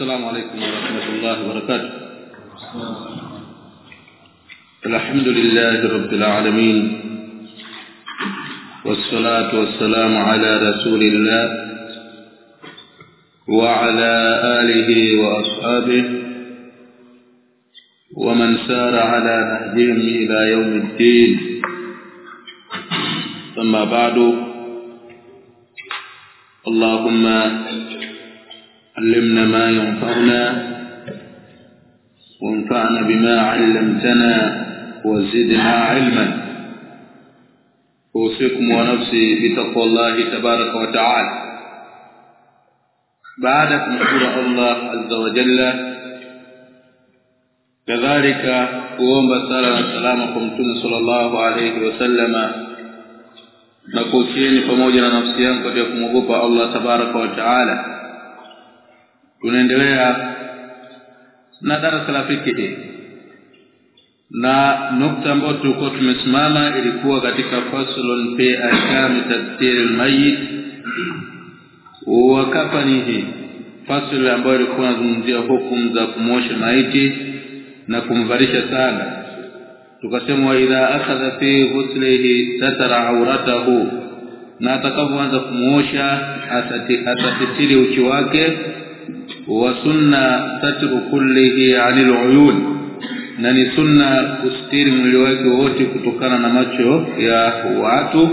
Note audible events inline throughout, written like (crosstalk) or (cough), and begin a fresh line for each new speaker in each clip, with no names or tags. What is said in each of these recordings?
السلام عليكم ورحمة الله وبركاته. الحمد لله رب العالمين والصلاة والسلام على رسول الله وعلى آله وأصحابه ومن سار على نهجهم إلى يوم الدين. أما بعد اللهم علمنا ما ينفعنا وانفعنا بما علمتنا وزدنا علما. أوصيكم ونفسي بتقوى الله تبارك وتعالى. بعد ان الله عز وجل كذلك قوم بسالة وسلامه قومه صلى الله عليه وسلم. نقول pamoja فموجنا نفسيا yangu katika الله تبارك وتعالى. Tunaendelea na darasa la fikihi. Na nukta ambayo tulikuwa tumesimama ilikuwa katika faslun fi ahkam tadbir almayyit. Wa kafanihi fasl ambayo ilikuwa inazungumzia hukumu za kumosha maiti na kumvalisha sana. Tukasema idha akhadha fi ghuslihi satara auratahu na atakapoanza kumuosha atatitiri uchi wake wa sunna satru kullihi anil uyun na ni sunna kustiri mwili wake wote kutokana na macho ya watu.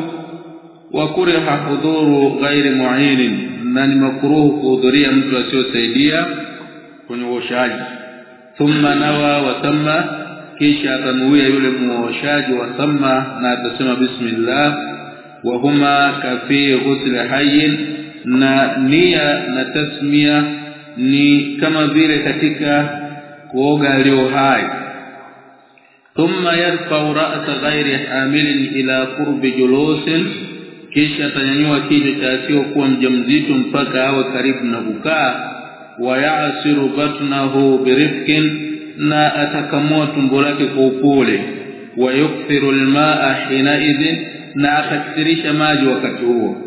Wa kuriha hudhuru ghairi mu'inin na ni makruhu kuhudhuria mtu asiyosaidia kwenye uoshaji. Thumma nawa wa thamma kisha atanuia yule muoshaji wa thamma na atasema bismillah wa huma kafi ghusl hayy na nia na tasmia ni kama vile katika kuoga leo hai. Thumma yarfa'u ra'sa ghairi hamilin ila qurbi julusin kisha atanyanyua kichwa cha asiyokuwa mjamzito mpaka awe karibu na kukaa. Wa ya'siru batnahu birifkin na atakamua tumbo lake kwa upole. Wa yukthiru almaa hina idhin na akathirisha maji wakati huo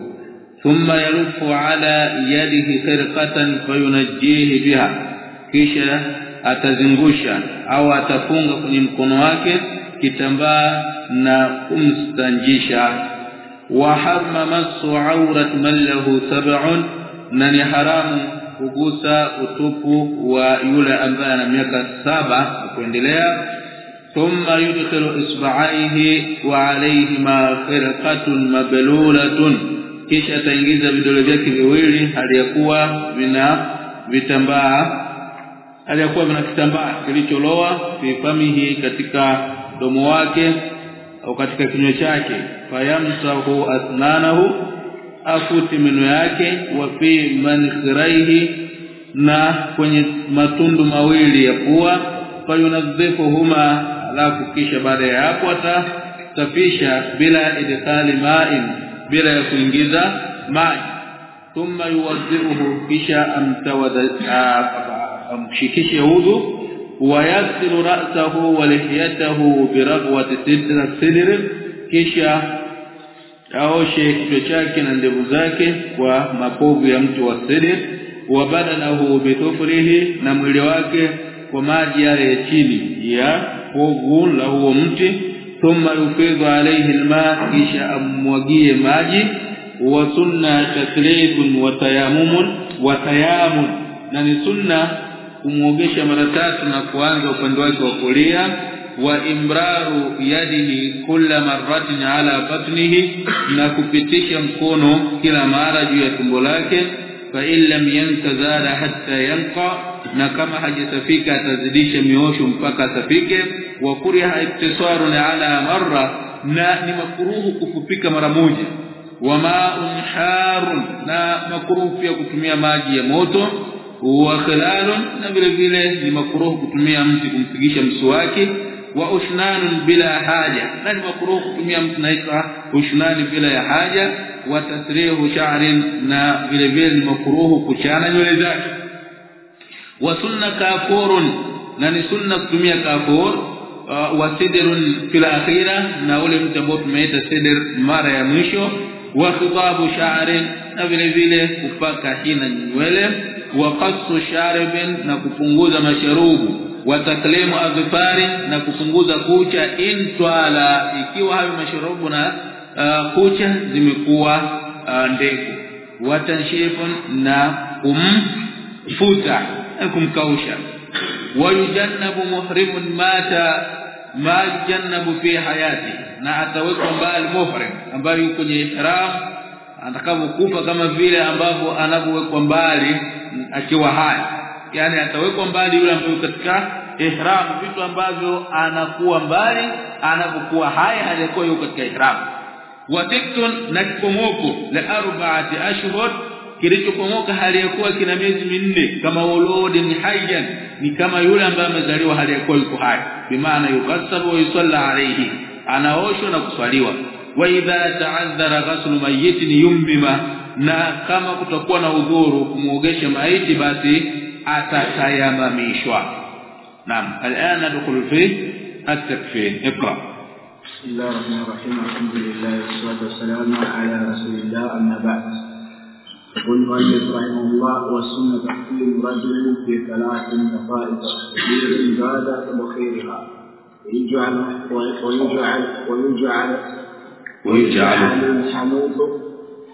thumma yalufu على يده khirqatan fayunajjihi biha. Kisha atazingusha au atafunga kwenye mkono wake kitambaa na kumstanjisha. Wa harma masu aurat man lahu sab'un na ni haramu kugusa utupu wa yule ambaye ana miaka saba kuendelea. Thumma yudkhilu isba'aihi wa alayhima khirqatun mablulatun kisha ataingiza vidole vyake viwili hali ya kuwa vina vitambaa. Hali ya kuwa vina kitambaa kilicholoa fifamihi katika domo wake au katika kinywa chake. Fayamsahu asnanahu afuti meno yake wa fi mankhiraihi na kwenye matundu mawili ya pua. Fayunadhifuhuma alafu kisha baada ya hapo atasafisha bila idkhali ma'in bila ya kuingiza maji thumma yuwadhiruhu kisha amtawadha amshikishe udhu ويغسل رأسه ولحيته برغوة ستر الصدر kisha aoshe kichwa chake na ndevu zake kwa mapovu ya mtu wa sidir wa badanahu bitufrihi na mwili wake kwa maji yale ya chini ya povu la huo mti thumma yufidhu alayhi alma kisha amwagie maji wa sunna taklifun wa tayamumun wa tayamun. Na ni sunna kumuogesha mara tatu na kuanza upande wake wa kulia wa imraru yadihi kulla marratin ala batnihi na kupitisha mkono kila mara juu ya tumbo lake fa illam yankazada hatta yanqa na kama hajasafika atazidisha miosho mpaka asafike wa kuriha iktisarun ala marra na ni makruhu kufupika mara moja. Wa ma'un harun na makruhu pia kutumia maji ya moto. Wa khilalun na vile vile ni makruhu kutumia mti kumpigisha mswaki wa ushnanun bila haja na ni makruhu kutumia mti naitwa ushnani bila ya haja. Wa tasrihu sha'rin na vile vile ni makruhu kuchana nywele zake wa sunna kafurun na ni sunna kutumia kafur uh, wa sidrun fil akhira na ule mtu ambao tumeita sidr mara ya mwisho wa khitabu sha'rin na vile vile kupaka hina nywele wa qassu sharibin na kupunguza masharubu wa taklimu adhfari na kupunguza kucha intwala ikiwa hayo masharubu na uh, kucha zimekuwa uh, ndefu. Wa tanshifun na kumfuta kumkausha. Wa muhrimun mata ma yujannabu fi hayati. Na atawekwa mbali muhrim ambaye yuko kwenye ihram atakapokufa kama vile ambavyo anavyowekwa mbali akiwa hai. Yani atawekwa mbali yule ambaye katika ihram vitu ambavyo anakuwa mbali anapokuwa hai hajakuwa yuko katika ihram. Watiktun na kipomoko la arba'ati ashhur kilichopomoka hali yakuwa kina miezi minne kama uludin hayyan ni kama yule ambaye amezaliwa hali yakuwa yuko hai bimaana yukasabu wa yusalla alayhi anaoshwa na kuswaliwa wa idha ta'azzara ghuslu mayyitin yumbima na kama kutakuwa na udhuru kumuogesha maiti basi atatayamamishwa naam alana nadkhulu fi at-takfir iqra
بسم الله الرحمن الرحيم الحمد لله والصلاه والسلام على رسول الله اما بعد يقول المؤلف رحمه الله والسنة تحكيم رجل في ثلاث دقائق كثير بعد تبخيرها. ويجعل ويجعل ويجعل
ويجعل.
الحنوط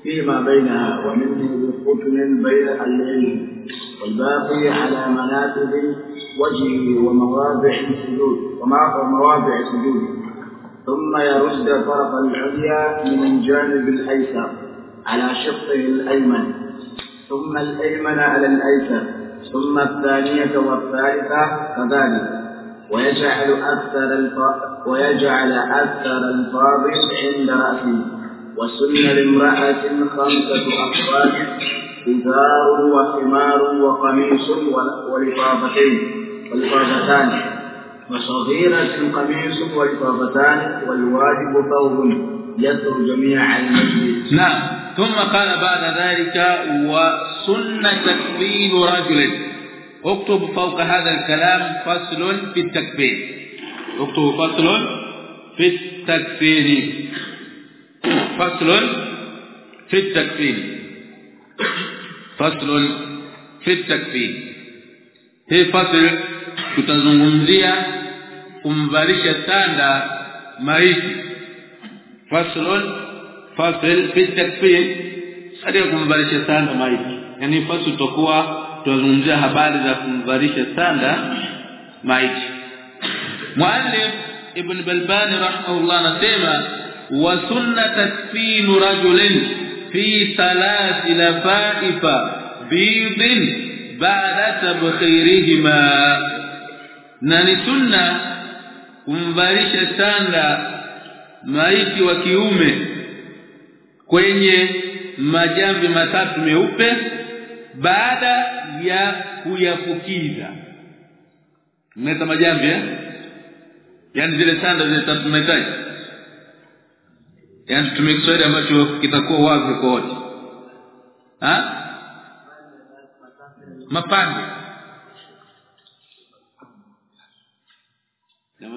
فيما بينها ومنه بقتل بين الليل والباقي على مناكب وجهه ومواضع السجود. ومواضع سجوده ثم يرد طرف العليا من الجانب الأيسر. على شقه الأيمن ثم الأيمن على الأيسر ثم الثانية والثالثة كذلك. ويجعل أكثر. ويجعل أكثر الفاضل عند رأسه. وسن لامرأة خمسة أقوال إزار وحمار وقميص ولفافتين ولفافتان وصغيرة قميص ولفافتان والواجب ثوب يستر جميع المسجد
نعم. ثم قال بعد ذلك وسن تكفير رجل. اكتب فوق هذا الكلام فصل في التكفير. اكتب فصل في التكفير. فصل في التكفير. فصل في التكفير. hii fasl tutazungumzia kumvalisha sanda maiti faslun fasl fi takfir hadi kumvalisha sanda maiti yani fasl tutakuwa tunazungumzia habari za kumvalisha sanda maiti muallif ibn balban rahimahullah anasema wa sunna takfin rajulin fi thalath lafaifa bidin ba'da tabkhirihima na ni sunna kumvalisha sanda maiti wa kiume kwenye majambi matatu meupe baada ya kuyafukiza. Mnaweza majambi eh? Yani zile sanda zile tatu tunahitaji. Yani tumie Kiswahili ambacho kitakuwa wazi kwa wote. Ha? Mapande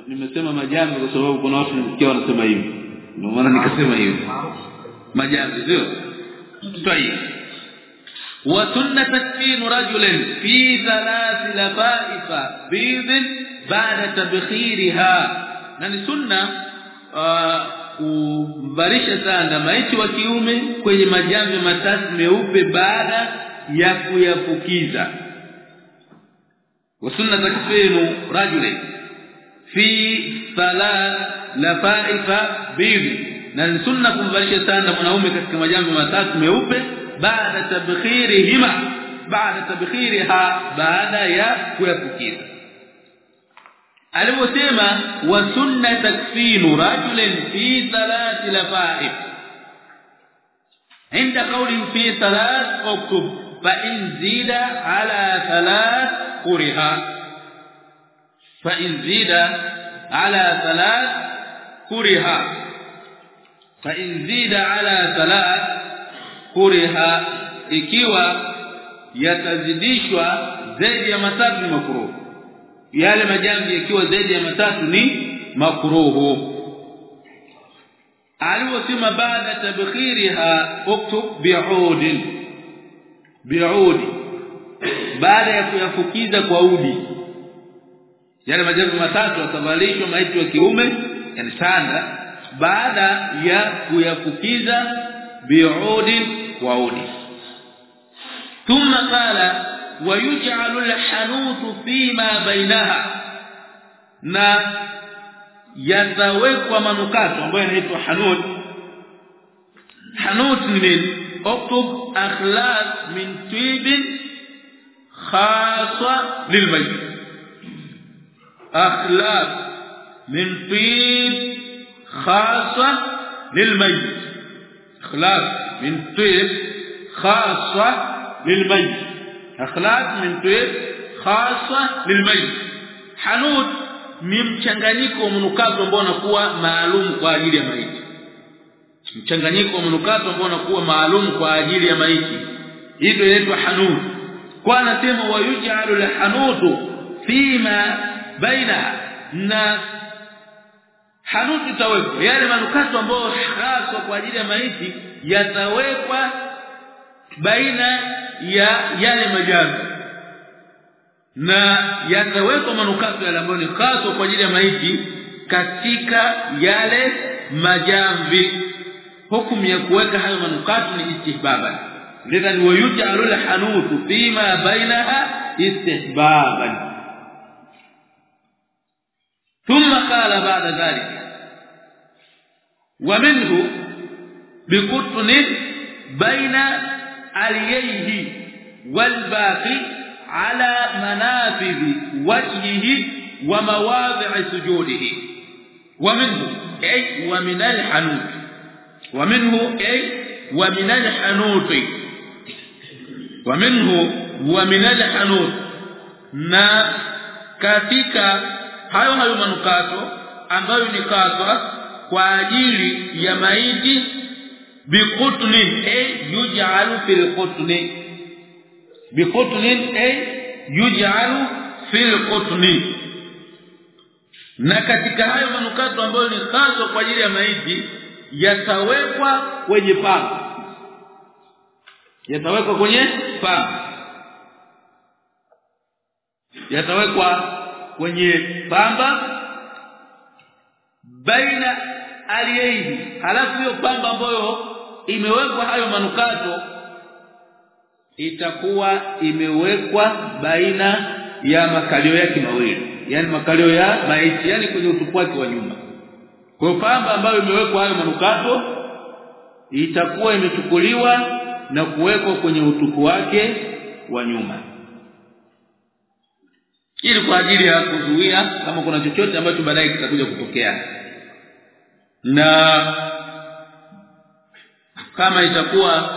nimesema majambi kwa sababu kuna watu nisikia wanasema hivi. Ndio maana nikasema hivi. Majambi sio? Tayib wa sunna tasfin rajulin fi thalath labaifa bid baada tabkhiriha. Na ni sunna uh, kubarisha sana maiti wa kiume kwenye majambi matatu meupe baada ya kuyafukiza. Wa sunna takfinu rajulin fi thalath lafaifa bidh na sunna kumbarisha sana mwanaume katika majamvi matatu meupe baada tabkhirihima baada tabkhiriha baada ya kuyafukiza aliposema wa sunna takfinu rajulin fi thalath lafaif عند قول في ثلاث اكتب فان زيد على ثلاث قرها fa izida ala thalath kuriha. Fa izida ala thalath kuriha. Ikiwa yatazidishwa zaidi ya matatu ni makruh. Yale majambi ikiwa zaidi ya matatu ni makruhu aliposema baada tabkhiriha uktub bi'udin. Bi'udi. Baada ya kuyafukiza kwa udi yale majambo matatu atavalishwa maiti wa kiume yani sanda baada ya kuyafukiza bi'udi wa udi thumma qala wayuj'alu al-hanut fima bainaha na yatawekwa manukato ambayo yanaitwa hanut hanut ni nini اكتب اخلاص من طيب خاصه للميت اخلاص من طيب خاصه للميت اخلاص من طيب خاصه للميت اخلاص من طيب خاصه للميت حنوت ni mchanganyiko wa mnukato ambao unakuwa maalum kwa ajili ya maiti mchanganyiko wa mnukato ambao unakuwa maalum kwa ajili ya maiti hivyo inaitwa hanut kwa anasema wayuj'alu alhanutu fima baina na hanut itawekwa yale manukato ambayo hasa kwa ajili ya maiti yatawekwa baina ya yale majani. Na yatawekwa manukato yale ambayo ni kaso kwa ajili ya maiti katika yale majambi hukumu ya kuweka hayo manukato ni istihbaban. Lidhan wayuj'alu alhanutu fima bainaha istihbaban ثم قال بعد ذلك ومنه بقطن بين اليه والباقي على منافذ وجهه ومواضع سجوده. ومنه أي ومن الحنوت. ومنه أي ومن الحنوت. ومنه ومن الحنوت. na katika hayo hayo manukato ambayo ni kadha kwa ajili ya maiti biqutli ay yuj'alu fil qutli biqutli ay yuj'alu fil qutli na katika hayo manukato ambayo ni kadha kwa ajili ya maiti yatawekwa kwenye pamba yatawekwa kwenye pamba yatawekwa kwenye pamba baina aliyeyi halafu hiyo pamba ambayo imewekwa hayo manukato itakuwa imewekwa baina ya makalio yake mawili. Yani makalio ya maiti yani kwenye utupu wake wa nyuma kwa pamba ambayo imewekwa hayo manukato itakuwa imechukuliwa na kuwekwa kwenye utupu wake wa nyuma ili kwa ajili ya kuzuia kama kuna chochote ambacho baadaye kitakuja kutokea. Na kama itakuwa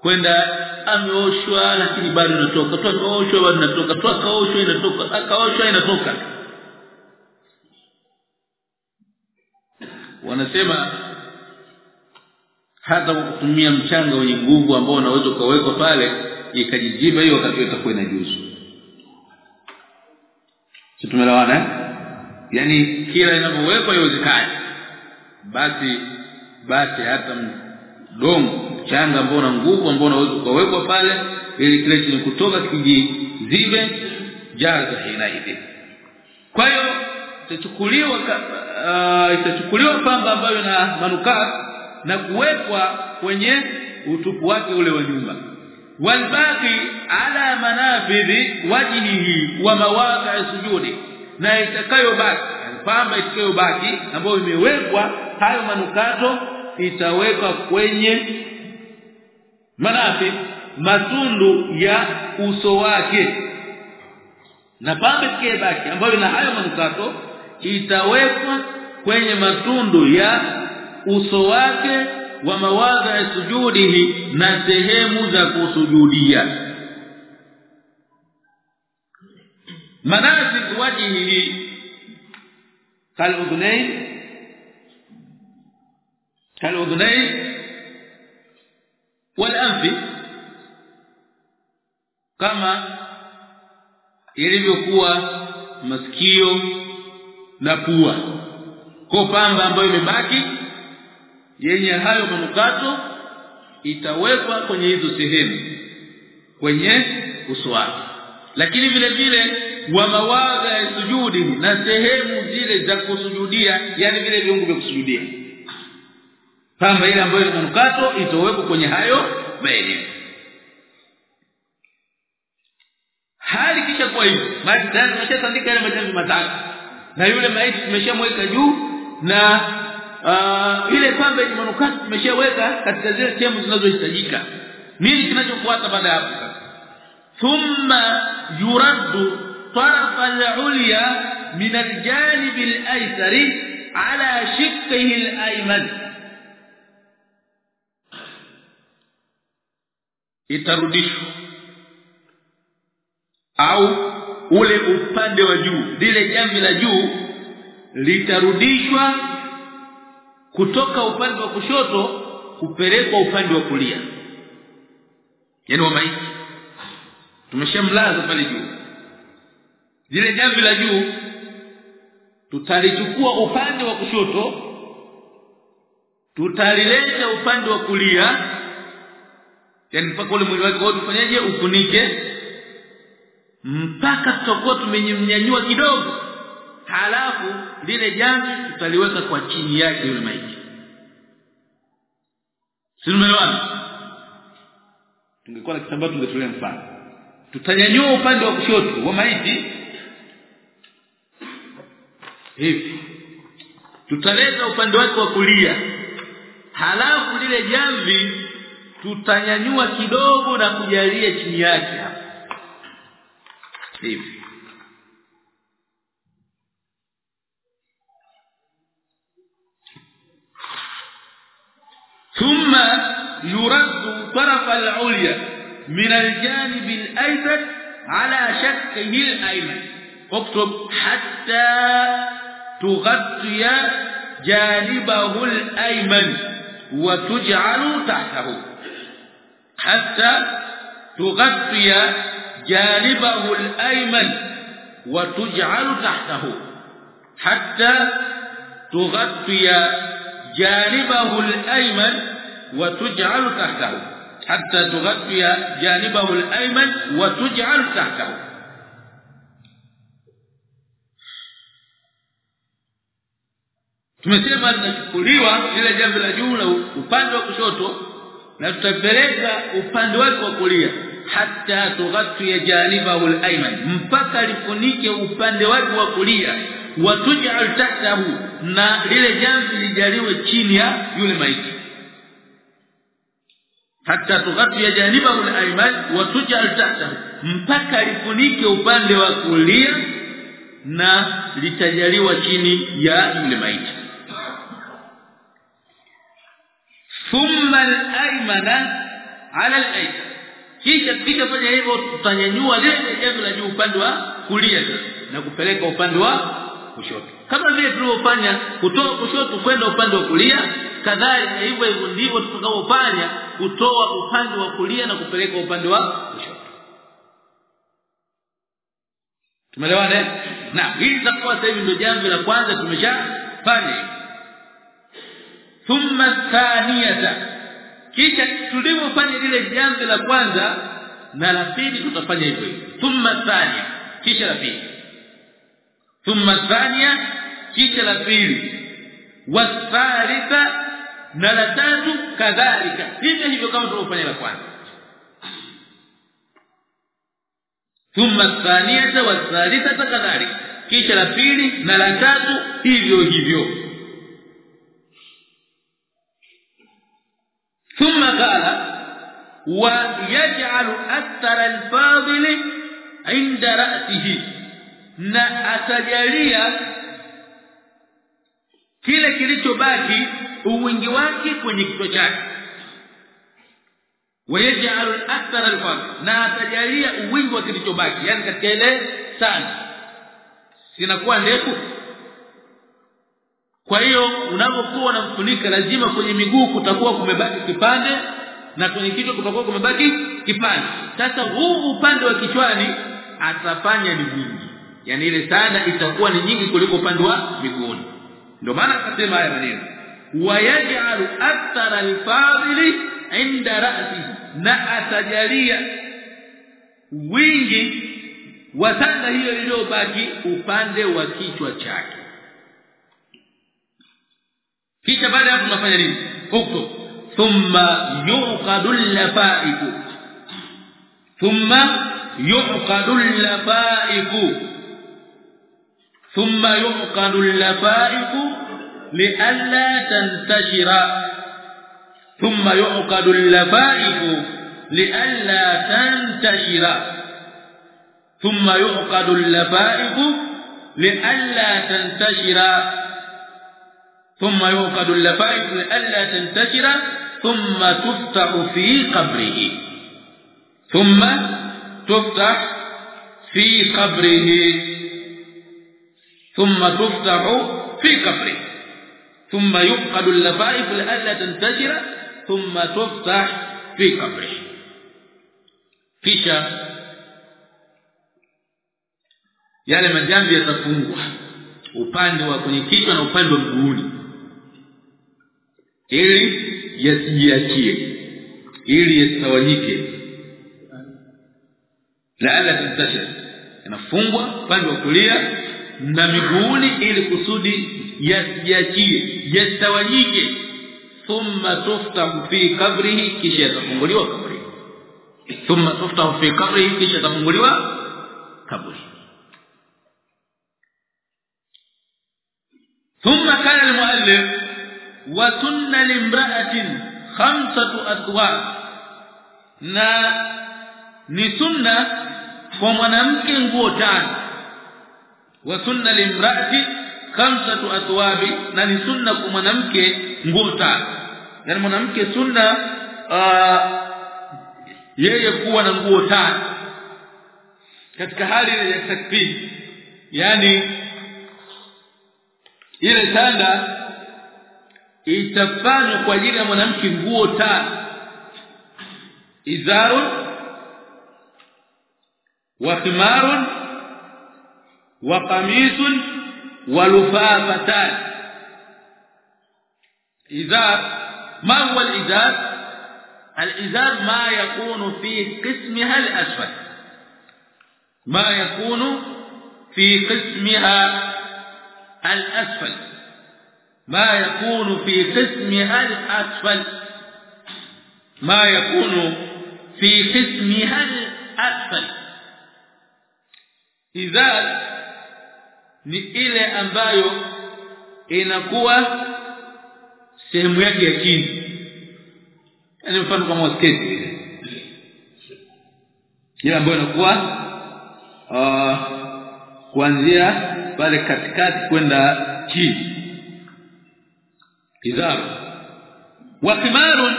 kwenda ameoshwa lakini bado inatoka. Tu ameoshwa bado inatoka. Tu akaoshwa inatoka. Akaoshwa inatoka. Wanasema hata kwa kutumia mchanga wenye nguvu ambao unaweza ukawekwa pale ikajijiba hiyo wakati itakuwa inajuzu si tumelewana yani kila inavyowekwa iwezekani basi basi hata mdomo changa ambao una nguvu ambao unaweza ukawekwa pale ili kile chenye kutoka kijizibe jaza hivi kwa hiyo itachukuliwa uh, itachukuliwa pamba ambayo na manukaa na kuwekwa kwenye utupu wake ule wa nyumba walbaqi ala manafidhi wajhihi wa سجوده na itakayobaki pamba itakayobaki ambayo imewekwa hayo manukato itawekwa kwenye manafi matundu ya uso wake. Na pamba itakayobaki ambayo ina hayo manukato itawekwa kwenye matundu ya uso wake wa mawadha sujudihi na sehemu za kusujudia. Manasik wajhihi kaludhunain kaludhunain walanfi kama ilivyokuwa masikio na pua. Kwa pamba ambayo imebaki yenye hayo manukato itawekwa kwenye hizo sehemu kwenye uso wake. Lakini vile vile wa mawadha ya sujudi na sehemu zile za kusujudia yani vile viungo vya kusujudia. Pamba ile ambayo ni manukato itowekwa kwenye hayo maeneo. Hali kisha kwa hivyo maji tayari yale matatu. Na yule maiti tumeshamweka juu na uh, ile pamba yenye manukato tumeshaweka katika zile sehemu zinazohitajika nini kinachofuata baada ya hapo thumma yuraddu طرف العليا من الجانب الايسر على شقه الايمن itarudishwa au ule upande wa juu lile jambi la juu litarudishwa kutoka upande wa kushoto kupelekwa upande wa kulia. Yani wa maiti. Tumeshamlaza pale juu. Zile jambi la juu tutalichukua upande wa kushoto tutalileta upande wa kulia. Yani mpaka ule mwili wake wote ufanyaje ufunike mpaka tutakuwa tumenyanyua kidogo halafu lile jamvi tutaliweka kwa chini yake yule maiti. Sinumeelewana tungekuwa na kitambaa tungetolea mfano. Tutanyanyua upande wa kushoto wa maiti. Hivi. Tutaleta upande wake wa kulia. Halafu lile jamvi tutanyanyua kidogo na kujalia chini yake hivi يرد طرف العليا من الجانب الايسر على شقه الأيمن. اكتب حتى تغطي جانبه الأيمن وتجعل تحته. حتى تغطي جانبه الأيمن وتجعل تحته. حتى تغطي جانبه الأيمن وتجعل تحته حتى تغطي جانبه الايمن وتجعل تحته tumesema linachukuliwa lile jambo la juu la upande wa kushoto na tutapeleka upande wake wa kulia hata tughatti janibahu al-ayman mpaka lifunike upande wake wa kulia watuj'al tahtahu na lile jambo lijaliwe chini ya yule maiti hata tughatti janibahu al-ayman wa tujal tahtahu. Mpaka lifunike upande wa kulia na litajaliwa chini ya yule maiti. Thumma al-aymana ala al-aysar kisha fanya hivyo tutanyanyua lile jambo la juu upande wa kulia na kupeleka upande wa kushoto. Kama vile tulivyofanya kutoka kushoto kwenda upande wa kulia kadhalika hivyo hivyo ndivyo tutakavyofanya kutoa upande wa kulia na kupeleka upande wa kushoto. Tumeelewana na hili tutakuwa sasa hivi ndio jambo la kwanza tumeshafanya. Thumma thaniyata kisha tulivyofanya lile jambo la kwanza na la pili tutafanya hivyo thumma thania kisha la pili. Thumma thania kisha la pili. Wathalitha na la tatu kadhalika. Vivyo hivyo kama tulivyofanya la kwanza. Thumma thaniyata wa thalithata kadhalika. Kisha la pili na la tatu hivyo hivyo. Thumma qala wa yaj'alu akthara al-fadil 'inda ra'sihi. Na atajalia kile kilichobaki uwingi wake kwenye kichwa chake. Wayaj'al akthar al na atajalia uwingi wa kilichobaki yani katika ile sana. Sinakuwa ndefu. Kwa hiyo unapokuwa unamfunika lazima kwenye miguu kutakuwa kumebaki kipande na kwenye kichwa kutakuwa kumebaki kipande. Sasa huu upande wa kichwani atafanya ni mwingi. Yani ile sana itakuwa ni nyingi kuliko upande wa miguuni ndio maana akasema haya maneno wayaj'alu athar al-fadili inda ra'si na atajalia wingi wa sanda hiyo iliyobaki upande wa kichwa chake. Kisha baada hapo tunafanya nini? Huko thumma yuqadu lafaiku thumma yuqadu lafaiku ثم يفقد اللفائف لالا تنتشر. ثم يعقد اللفائف لئلا تنتشر. ثم يعقد اللفائف لئلا تنتشر. ثم يعقد اللفائف لئلا تنتشر. ثم تفتح في قبره. ثم تفتح في قبره. ثم تفتح في قبره ثم يعقد اللفائف لئلا تنتشر ثم تفتح في قبره kisha yale majambi yatafungwa upande wa kwenye kichwa na upande wa mguuni ili yasijiachie ili yasitawanyike laala tantasha yanafungwa upande wa kulia na miguuni ili kusudi yasijiachie yasitawanyike thumma tuftahu fi kabrihi kisha yatafunguliwa kaburi thumma tuftahu fi kabrihi kisha yatafunguliwa kaburi ثم كان المؤلف وسن لامراه خمسه اثواب na ni sunna kwa mwanamke nguo tano wa sunna limraati khamsatu athwabi na ni sunna kwa mwanamke nguo tano yani mwanamke sunna yeye kuwa na nguo tano. Katika hali ya takbir. Yani ile tanda itafanywa kwa ajili ya mwanamke nguo tano. Izarun wa khimarun wa lufafatan izar ما هو الإزار الإزار ما يكون في قسمها الأسفل ما يكون في قسمها الأسفل. ما يكون في قسمها الأسفل. ما يكون في قسمها الأسفل. إذا ni ile ambayo inakuwa sehemu yake ya chini. Yani mfano kama sketi ile. Ambayo inakuwa uh, kuanzia pale katikati kwenda chini. Idhar. Wa khimarun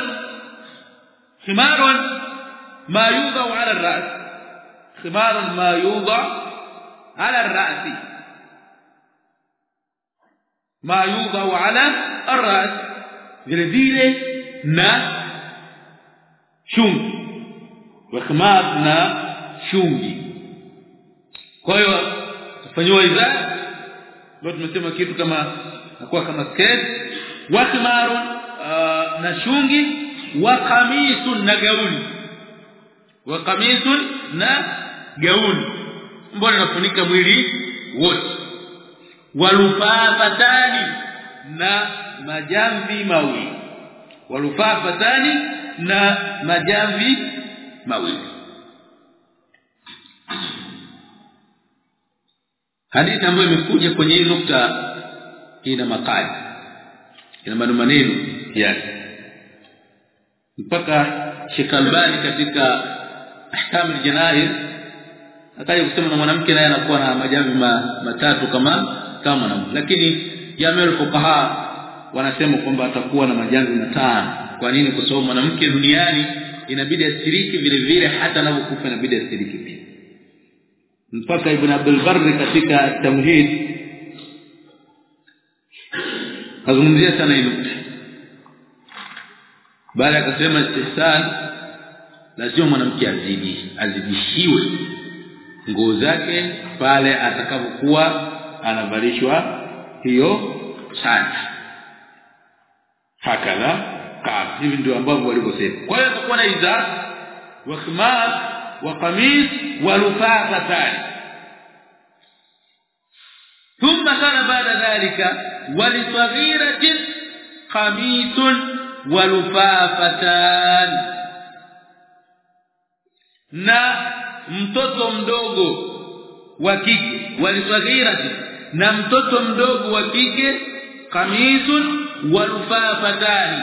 khimarun ma yudha ala ar-ra's khimarun ma yudha ala ar-ra's ma yudha ala ar-ra's vile vile na shungi wakhmar na shungi kwa hiyo tufanywa idhaa ndio tumesema kitu kama nakuwa kama skirt wakhmar uh, na shungi wa qamisun na gauni. Wa qamisun na gauni. Mbona nafunika mwili wote walufafatani na majambi mawili. Walufafatani na majambi mawili. Hadithi ambayo imekuja kwenye hii nukta ina makali. Ina maneno yake. Mpaka Sheikh Albani katika ahkam al-janaiz akaja kusema na mwanamke naye anakuwa na majambi ma, matatu kama kama na lakini jamii fuqaha wanasema kwamba atakuwa na majambi matano. Kwa nini? Kwa sababu mwanamke duniani inabidi asiriki vile vile hata anapokufa inabidi asiriki pia. Mpaka ibn Abdul Barr katika tamhid azungumzia sana hilo baada akasema istihsan lazima mwanamke azidi azidishiwe nguo zake pale atakapokuwa anavalishwa hiyo sana hakala hivi ndio ambao walivyosema. Kwa hiyo atakuwa na iza wa khimar wa qamis wa lufafatan thumma kana baada dhalika walisaghiratin qamisun wa lufafatan na mtoto mdogo wa kike walisaghirati na mtoto mdogo wa kike kamisun walufafatani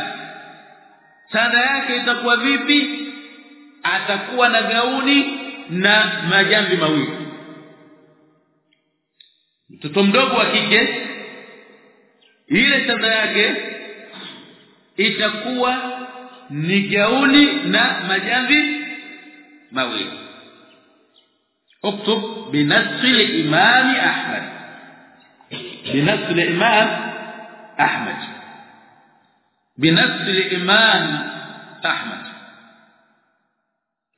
sada yake itakuwa vipi atakuwa na gauni na majambi mawili mtoto mdogo wa kike ile sada yake itakuwa ni gauni na majambi mawili اكتب بنص الامام احمد بنص الامام احمد بنص الامام احمد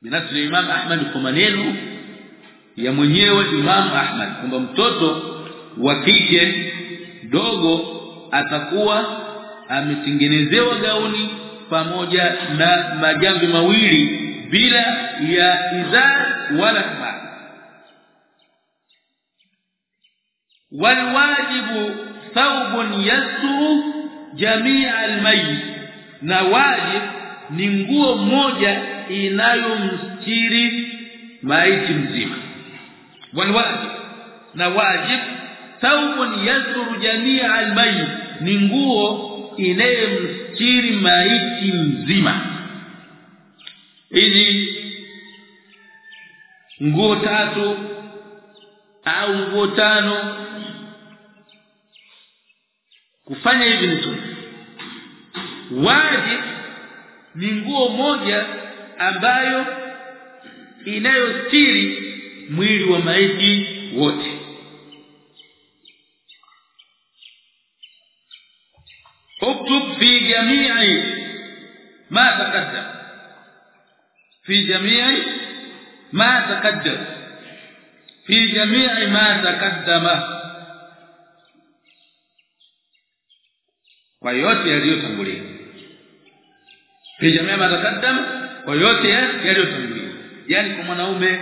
بنص الامام احمد kwa maneno ya mwenyewe Imam Ahmad kwamba mtoto wa kike dogo atakuwa ametengenezewa gauni pamoja na majambi mawili bila ya izar wala kibali walwajibu thawbun yasturu jamia almayit na wajib ni nguo moja inayomstiri maiti mzima. Walwajib na wajib thawbun yasturu jamia almayit ni nguo inayomstiri maiti mzima. Hizi nguo tatu au nguo tano kufanya hivi ni sunna wajib ni nguo moja ambayo inayostiri mwili wa maiti wote اكتب في جميع ما تقدم في جميع ما تقدم fi jamii ma takaddama kwa yote yaliyotangulia. Fi jamii ma takaddama kwa yote yaliyotangulia. Yani kwa mwanaume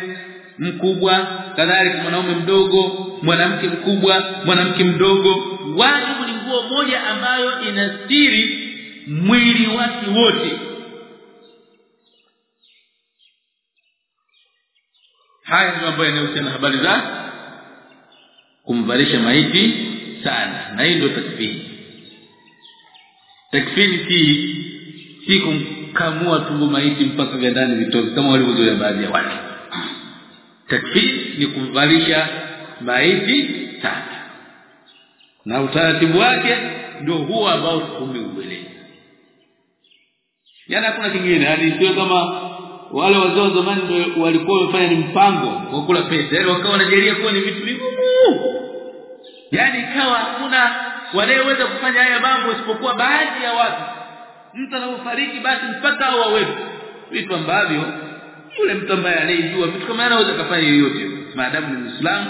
mkubwa kadhalika mwanaume mdogo mwanamke mkubwa mwanamke mdogo. Wajibu ni nguo moja ambayo inastiri mwili wake wote. Haya ndio ambayo yanahusiana habari za kumvalisha maiti sana. Na hii ndio takfiri takfiri si si kumkamua tumbo maiti mpaka vya ndani vitoke kama walivyozoea baadhi ya watu. Takfiri ni kumvalisha maiti sana. Na utaratibu wake ndio huo ambao tumeueleza yana hakuna kingine. Hadi sio kama wale wazee wa zamani walikuwa wamefanya ni mpango wa kula pesa. Yani wakawa wanajalia kuwa ni vitu vigumu. Yani ikawa hakuna wanayeweza kufanya haya mambo isipokuwa baadhi ya watu. Mtu anapofariki basi mpaka au wawepo. Vitu ambavyo yule mtu ambaye anayejua vitu kama anaweza kufanya yoyote. Maadamu ni Muislamu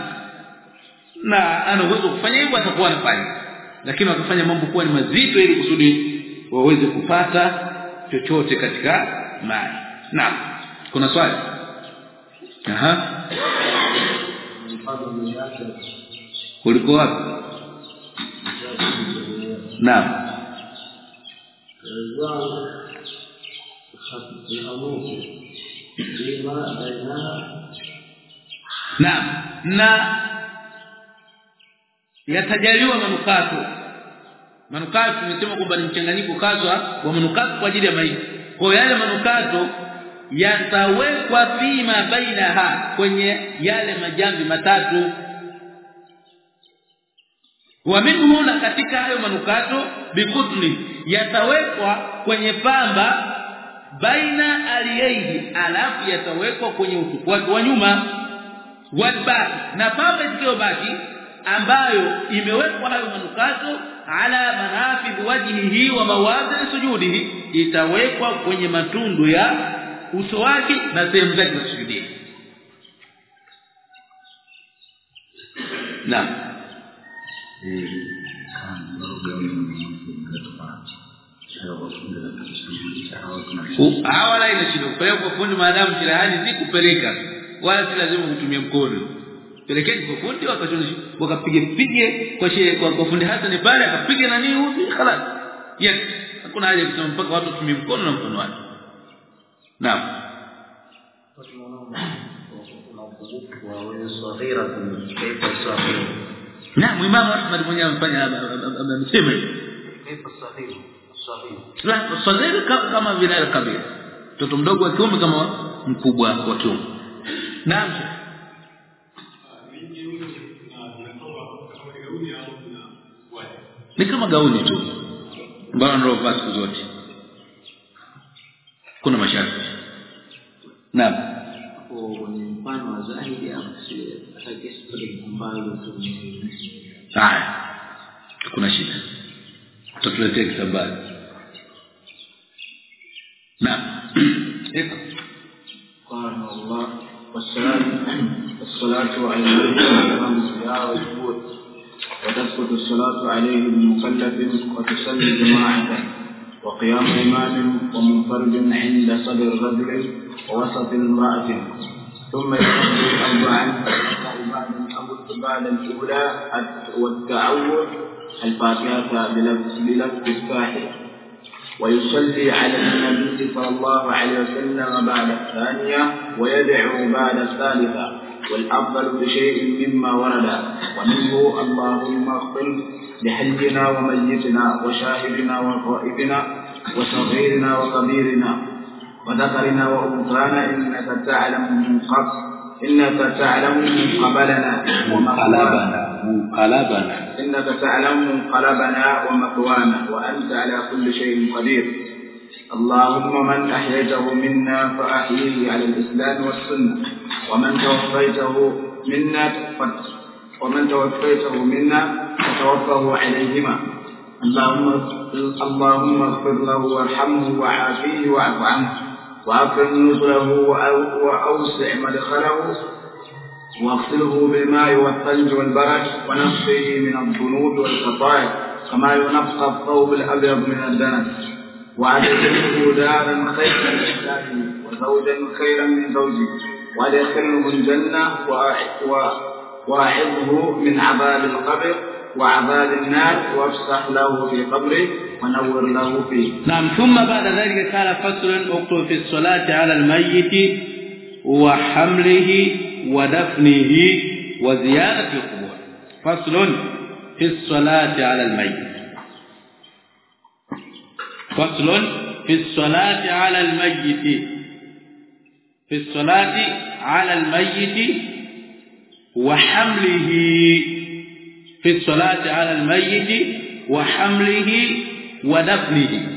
na ana uwezo kufanya hivyo atakuwa anafanya. Lakini wakifanya mambo kuwa ni mazito ili kusudi waweze kupata chochote katika mali. Naam kuna swali? Aha. Ulikuwa wapi? Naam. Naam. Na yatajaliwa manukato. Manukato tumesema kwamba ni mchanganyiko kazwa wa manukato kwa ajili ya maiti kwa yale manukato yatawekwa fima bainaha kwenye yale majambi matatu. Wa minhu na katika hayo manukato bikutli yatawekwa kwenye pamba baina aliyeji alafu yatawekwa kwenye utupu wake wa nyuma. Walbaki na pamba baki ambayo imewekwa hayo manukato ala manafi wajhihi wa mawadhi sujudihi itawekwa kwenye matundu ya uso wake na sehemu zake za kusujudia na hawa la inashindwa kwa hiyo kwa fundi maadamu cherehani si kupeleka wala si lazima kutumia mkono. Pelekeni kwa fundi wakapige pige kwa kwa, fundi hasa ni pale akapiga nani huyu khalas yes hakuna haja kusema mpaka watu tumie mkono na mkono wake naam. Naam imamu Ahmad mwenyewe amefanya amesema la sadiri kama vile kabila mtoto mdogo wa kiume kama mkubwa wa kiume. Naam ni kama gauni tu. Mbona ndio siku zote kuna masharti naam
kwa mfano
zaidi kuna shida tutaletea kitabu naam
eko kwa والصلاة والسلام على النبي محمد وعلى اله وسلم وتسقط الصلاه عليه المقلد وتسلم جماعة وقيام إمام ومنفرد عند صدر رجل ووسط امرأة. ثم يصلي أربعا بعد الأولى والتعوذ الفاتحة بلفظ الفاحش ويصلي على النبي صلى الله عليه وسلم بعد الثانية ويدعو بعد الثالثة. والأفضل بشيء مما ورد. ومنه اللهم اغفر لحينا وميتنا وشاهدنا وغائبنا وصغيرنا وكبيرنا وذكرنا وأنثانا إنك تعلم من قبل إنك تعلم من قبلنا
منقلبنا منقلبنا.
إنك تعلم منقلبنا ومثوانا وأنت على كل شيء قدير. اللهم من أحييته منا فأحييه على الإسلام والسنة. ومن توفيته منا ومن توفيته منا فتوفه عليهما. اللهم اللهم اغفر له وارحمه وعافيه واعف عنه. وأكرم نزله وأوسع مدخله. واغسله بالماء والثلج والبرد ونقه من الذنوب والخطايا كما ينقى الثوب الأبيض من الدنس وادخله دارا خيرا من داره وزوجا خيرا من زوجه. وادخله الجنة واعظه من عذاب القبر وعذاب النار وافسح له في قبره ونور له فيه.
نعم ثم بعد ذلك قال فصل اكتب في الصلاة على الميت وحمله ودفنه وزيارة القبور. فصل في الصلاة على الميت. فصل في الصلاة على الميت. في الصلاة على الميت وحمله. في الصلاة على الميت وحمله ودفنه.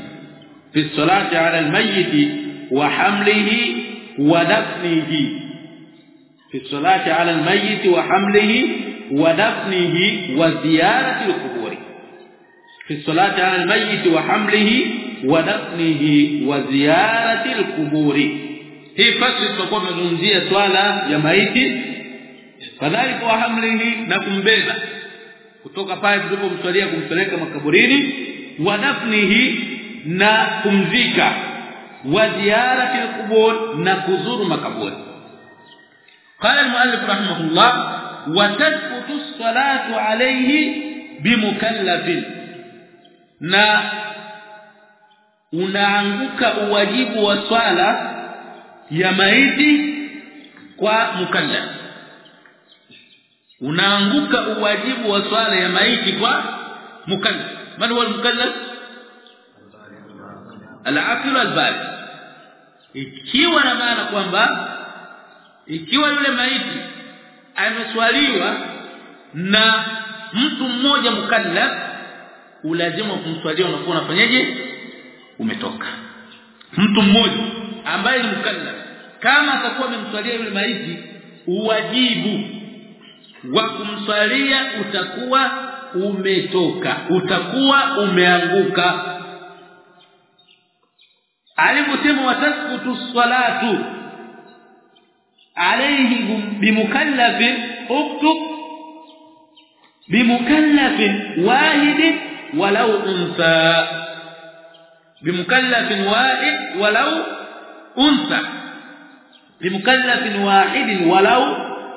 في الصلاة على الميت وحمله ودفنه. في الصلاة على الميت وحمله ودفنه وزيارة القبور. في الصلاة على الميت وحمله ودفنه وزيارة القبور. hii fasli tutakuwa tunazungumzia swala ya maiti kadhalika wa hamlihi na kumbeba. Kutoka pale tulipomswalia kumpeleka makaburini wa dafnihi na kumzika wa ziarati al-qubur na kuzuru makaburi. Qala al-muallif rahimahullah wa tasqutu as-salatu alayhi bimukallafin. Na unaanguka uwajibu wa swala ya maiti kwa mukallaf. Unaanguka uwajibu wa swala ya maiti kwa mukallaf. Man huwa mukallaf? Al-aqil al-baligh ikiwa na maana kwamba ikiwa yule maiti ameswaliwa na mtu mmoja mukallaf ulazima kumswalia unakuwa unafanyaje? Umetoka. Mtu mmoja ambaye ni mukallaf kama atakuwa amemswalia yule maiti uwajibu wa kumswalia utakuwa umetoka utakuwa umeanguka. Aliposema wataskutu salatu alayhi bimukallaf uktub bimukallafin wahid walau unsa bimukallafin wahid walau unsa bimukallafin واحد walau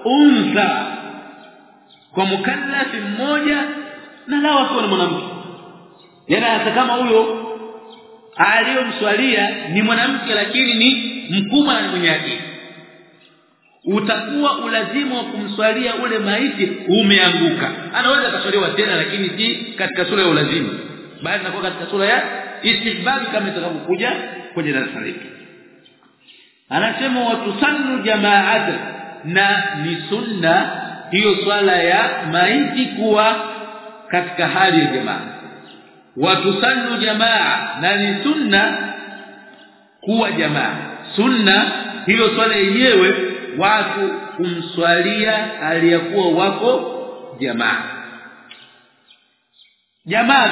انثى kwa mukallafi mmoja na lao akiwa ni mwanamke. Yana hata kama huyo aliyomswalia ni mwanamke lakini ni mkubwa na mwenye akili. Utakuwa ulazimu wa kumswalia ule maiti umeanguka. Anaweza akaswaliwa tena lakini si katika sura ya ulazima bali inakuwa katika sura ya istihbab kama itakavyokuja kwenye darasa hili anasema watusannu jama'at. Na ni sunna hiyo swala ya maiti kuwa katika hali ya jamaa. Watusannu jamaa na ni sunna kuwa jamaa. Sunna hiyo swala yenyewe watu kumswalia aliyakuwa wako jamaa. Jamaa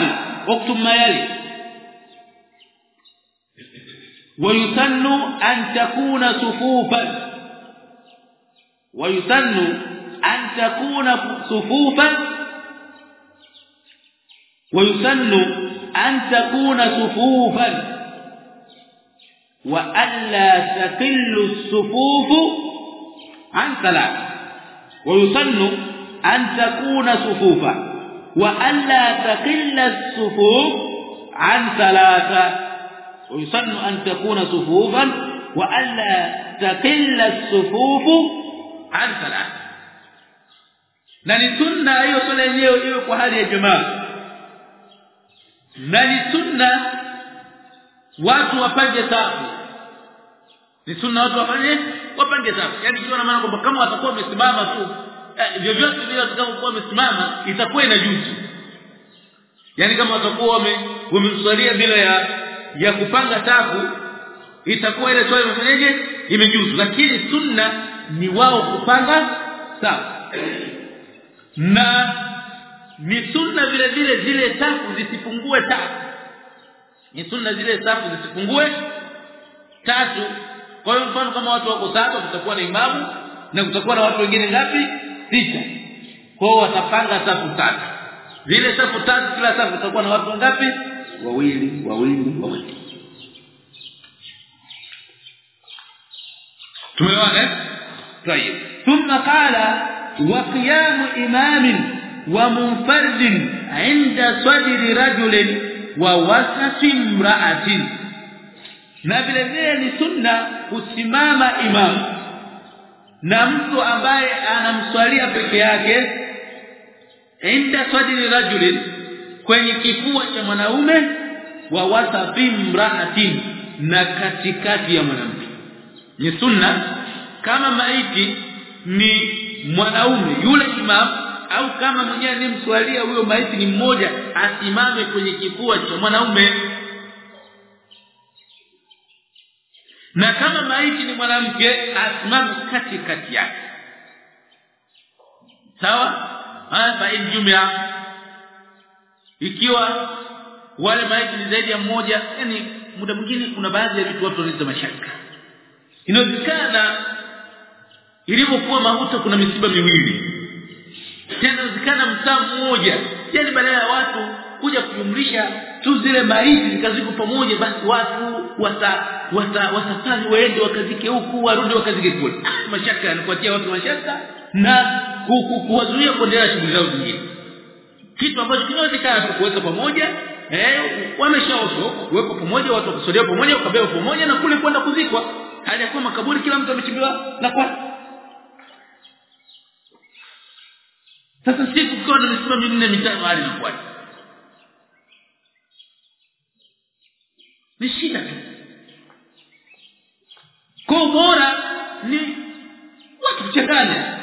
waktu mayali ويسن أن تكون صفوفا. ويسن أن تكون صفوفا. ويسن أن تكون صفوفا. وألا تقل الصفوف عن ثلاث. ويسن أن تكون صفوفا. وألا تقل الصفوف عن ثلاثة. ويسن أن تكون صفوفا وألا تقل الصفوف عن ثلاثة na ni sunna hiyo swala yenyewe iwe kwa hali ya jamaa na ni sunna watu wapange safu ni sunna watu wafanye wapange safu yani kiwa na maana kwamba kama watakuwa wamesimama tu eh, vyovyote vile watakapokuwa wamesimama itakuwa inajuzu yani kama watakuwa wame wamemswalia bila ya ya kupanga tabu itakuwa ile swali imefanyaje imejuzu lakini sunna ni wao kupanga sawa na ni sunna vile vile zile safu zisipungue tatu ni sunna zile safu zisipungue tatu kwa hiyo mfano kama watu wako saba kutakuwa na imamu na kutakuwa na watu wengine ngapi? Sita. Kwao watapanga safu tatu. Zile safu tatu kila safu kutakuwa na watu wangapi wawili wawili wawili tumeona طيب ثم قال وقيام امام ومنفرد عند صدر رجل ووسط امراه na vile vile ni sunna kusimama imam na mtu ambaye anamswalia peke yake inda sadri rajulin kwenye kifua cha mwanaume wa wasafi mraatin na katikati ya mwanamke. Ni sunna kama maiti ni mwanaume yule imam au kama mwenyewe ni mswalia huyo maiti ni mmoja asimame kwenye kifua cha mwanaume. Na kama maiti ni mwanamke asimame kati kati yake. Sawa? Hapa injumia ikiwa wale maiti ni zaidi ya mmoja yani muda mwingine kuna baadhi ya vitu watu wanaweza mashaka inawezekana ilipokuwa mahuta kuna misiba miwili. Tena inawezekana mtaa mmoja yani badala ya watu kuja kujumlisha tu zile maiti zikaziko pamoja basi watu wasa wasafari waende wakazike huku warudi wakazike kule. Mashaka yanakuatia watu mashaka na kuwazuia kuendelea shughuli zao zingine kitu ambacho kinawezekana tu kuweka pamoja eh wameshaoshwa kuwepo pamoja watu kusudia pamoja ukabeba pamoja na kule kwenda kuzikwa. Hali ya kuwa makaburi kila mtu amechimbiwa na kwa. Sasa siku kwa na misima minne mitano hali inakuwaje? Ni shida kwa bora ni watu kuchanganya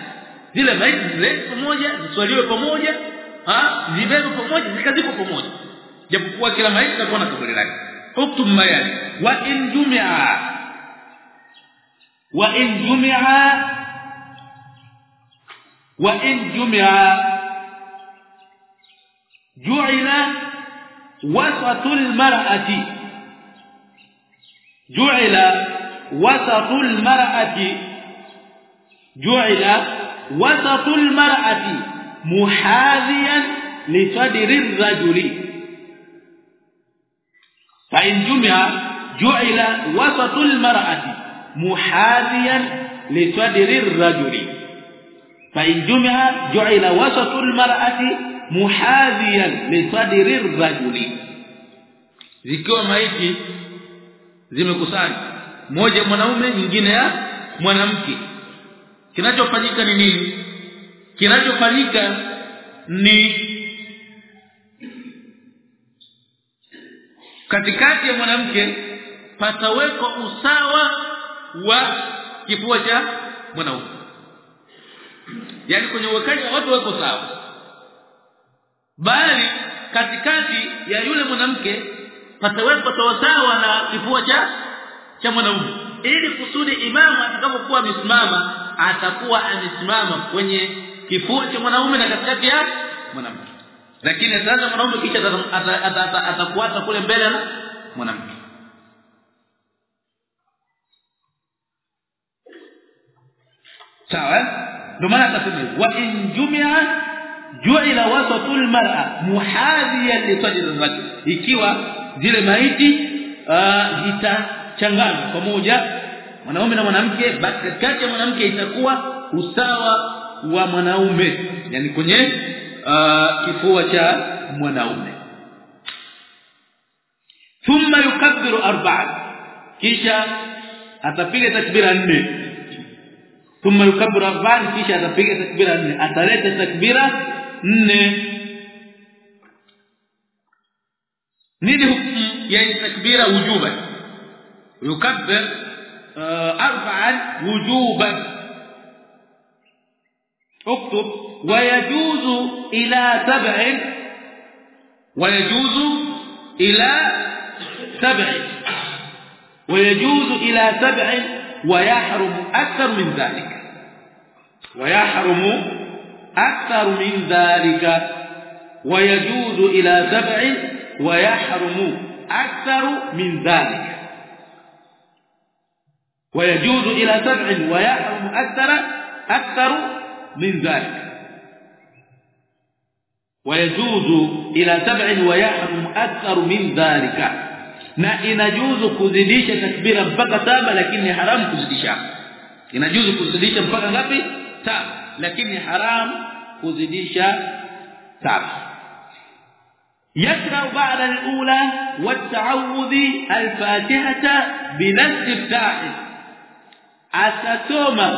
zile maiti zile pamoja ziswaliwe pamoja zibebe pamoja zikazikwa pamoja japokuwa kila maiti itakuwa na kaburi lake uktub mayani wa in jumia wa in jumia wa in jumia ju'ila wasatul mar'ati ju'ila wasatul mar'ati ju'ila wasatul mar'ati muhadhiyan li sadri ar-rajuli fa in jumia ju'ila wasatul mar'ati muhadhiyan li sadri ar-rajuli fa in jumia ju'ila wasatul mar'ati muhadhiyan li sadri ar-rajuli zikiwa maiti zimekusanywa. Moja mwanaume nyingine ya mwanamke. Kinachofanyika ni nini kinachofanyika ni katikati ya mwanamke patawekwa usawa wa kifua cha mwanaume. Yani kwenye uwekaji wa watu wako sawa. Bali katikati ya yule mwanamke patawekwa sawa na kifua cha cha mwanaume. Ili kusudi imamu atakapokuwa amesimama atakuwa amesimama kwenye kifua cha mwanaume na katikati ya mwanamke. Lakini sasa mwanaume kisha atakuata kule mbele na mwanamke. Sawa ndio maana akasema wa in jumia ju'ila wasatul mar'a muhadiyan li sajdi ar ikiwa zile maiti zitachanganywa pamoja mwanaume na mwanamke basi katikati ya mwanamke itakuwa usawa wa mwanaume yani kwenye uh, kifua cha mwanaume. Thumma yukabbiru arba'a kisha atapiga takbira nne. Thumma yukabbiru arba'a kisha atapiga takbira nne. Ataleta takbira nne. Nini hukumu ya takbira? Wujuban. Yukabbir arba'an wujuban اكتب ويجوز إلى سبع ويجوز إلى سبع ويجوز إلى سبع ويحرم أكثر من ذلك ويحرم أكثر من ذلك ويجوز إلى سبع ويحرم أكثر من ذلك ويجوز إلى سبع ويحرم أكثر أكثر من ذلك ويجوز إلى سبع ويحرم أكثر من ذلك na inajuzu kuzidisha takbira mpaka saba lakini haramu kuzidisha inajuzu kuzidisha mpaka ngapi saba lakini haramu kuzidisha saba يقرأ بعد الأولى والتعوذ الفاتحة بلا استفتاح atasoma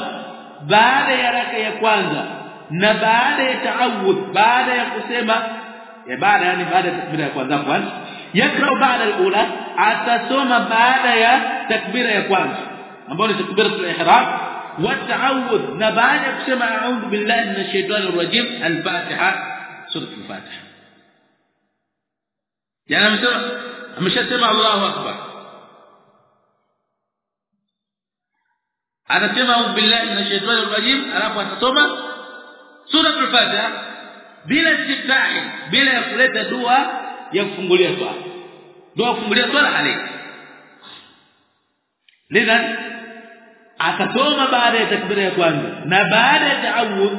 baada ya raka ya kwanza na baada ya taawudh baada ya kusema ya baada yani baada ya takbira ya kwanza kwanza yakra baada al-ula atasoma baada ya takbira ya kwanza ambayo ni takbiratul ihram wa taawudh na baada ya kusema a'udhu billahi minash shaitanir rajim al-fatiha suratul al-fatiha yani amesema ameshasema Allahu akbar anasema a'udhu billahi minash shaitanir rajim alafu atasoma suratul fatiha. Bila istiftahi bila kuleta dua ya kufungulia swala dua kufungulia swala hali lidhan atasoma baada ya takbira ya kwanza na baada ya ta'awudh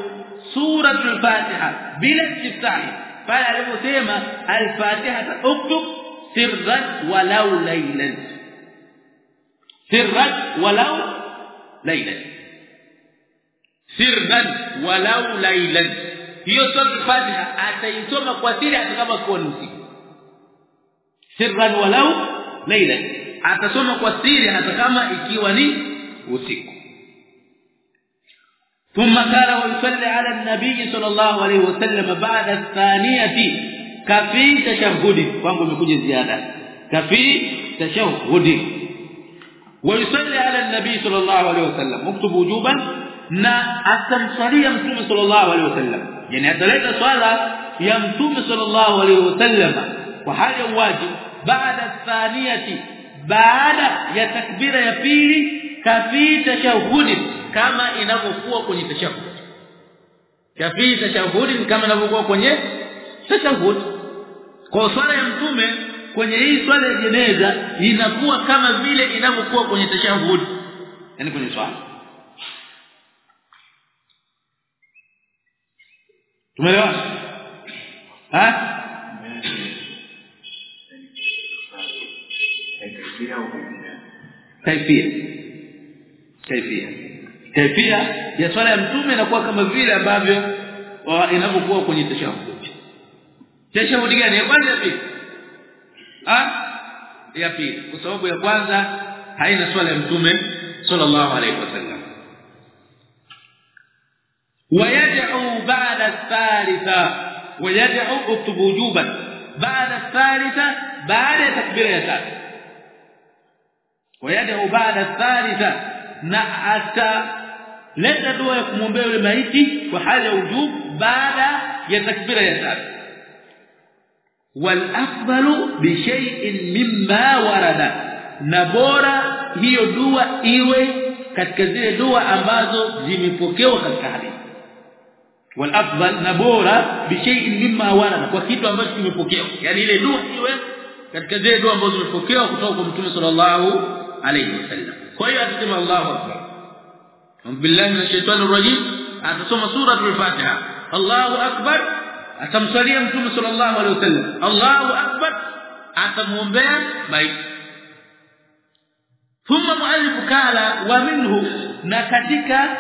suratul fatiha. Bila istiftahi pale aliposema al-fatiha sirran walau laylan. Sirran walau laylan sirran walau laylan hiyo sura Fatiha ataisoma kwa siri atakama kwa usiku sirran walau laylan atasoma kwa siri hata kama ikiwa ni usiku ثم قال ويصلي على النبي صلى الله عليه وسلم بعد الثانيه كفي تشهد kwangu imekuja ziada كفي تشهد ويصلي على النبي صلى الله عليه وسلم. مكتوب وجوبا. نا اتمصليا متوم صلى الله عليه وسلم. يعني اتلقى صلاة يا صلى الله عليه وسلم. وحال واجب. بعد الثانية بعد يا تكبيره كفي تشهد كما انبقوا كني تشهد. كفي تشهد كما انبقوا كني تشهد. فصلاه يا متومه kwenye hii swala ya jeneza inakuwa kama vile inavyokuwa kwenye tashahudi yani kwenye swala. Tumeelewa? Ha? Kaifia. Kaifia. Kaifia ya swala ya mtume inakuwa kama vile ambavyo inavyokuwa kwenye tashahudi tashahudi gani? Ya kwanza pili ah ya pili kwa sababu ya kwanza haina swala ya mtume sallallahu alaihi wasallam ويدعو بعد الثالثه ويدعو اكتب وجوبا بعد الثالثه بعد تكبيره الثالثه ويدعو بعد الثالثه na ataleta dua ya kumwombea yule maiti kwa hali ya ujub baada ya takbira ya tatu wal afdalu bi shay'in mimma warada. Na bora hiyo dua iwe katika zile dua ambazo zimepokewa katika hadithi. Wal afdal na bora bi shay'in mimma warada kwa kitu ambacho kimepokewa. Yani ile dua iwe katika zile dua ambazo zimepokewa kutoka kwa Mtume sallallahu alayhi wasallam. Kwa hiyo atasema Allahu akbar. Billahi minash shaitani rajim. Atasoma suratul fatiha. Allahu akbar atamswalia Mtume sallallahu alaihi wasallam. Allahu akbar. Atamuombea maiti thumma muallif kala wa minhu. Na katika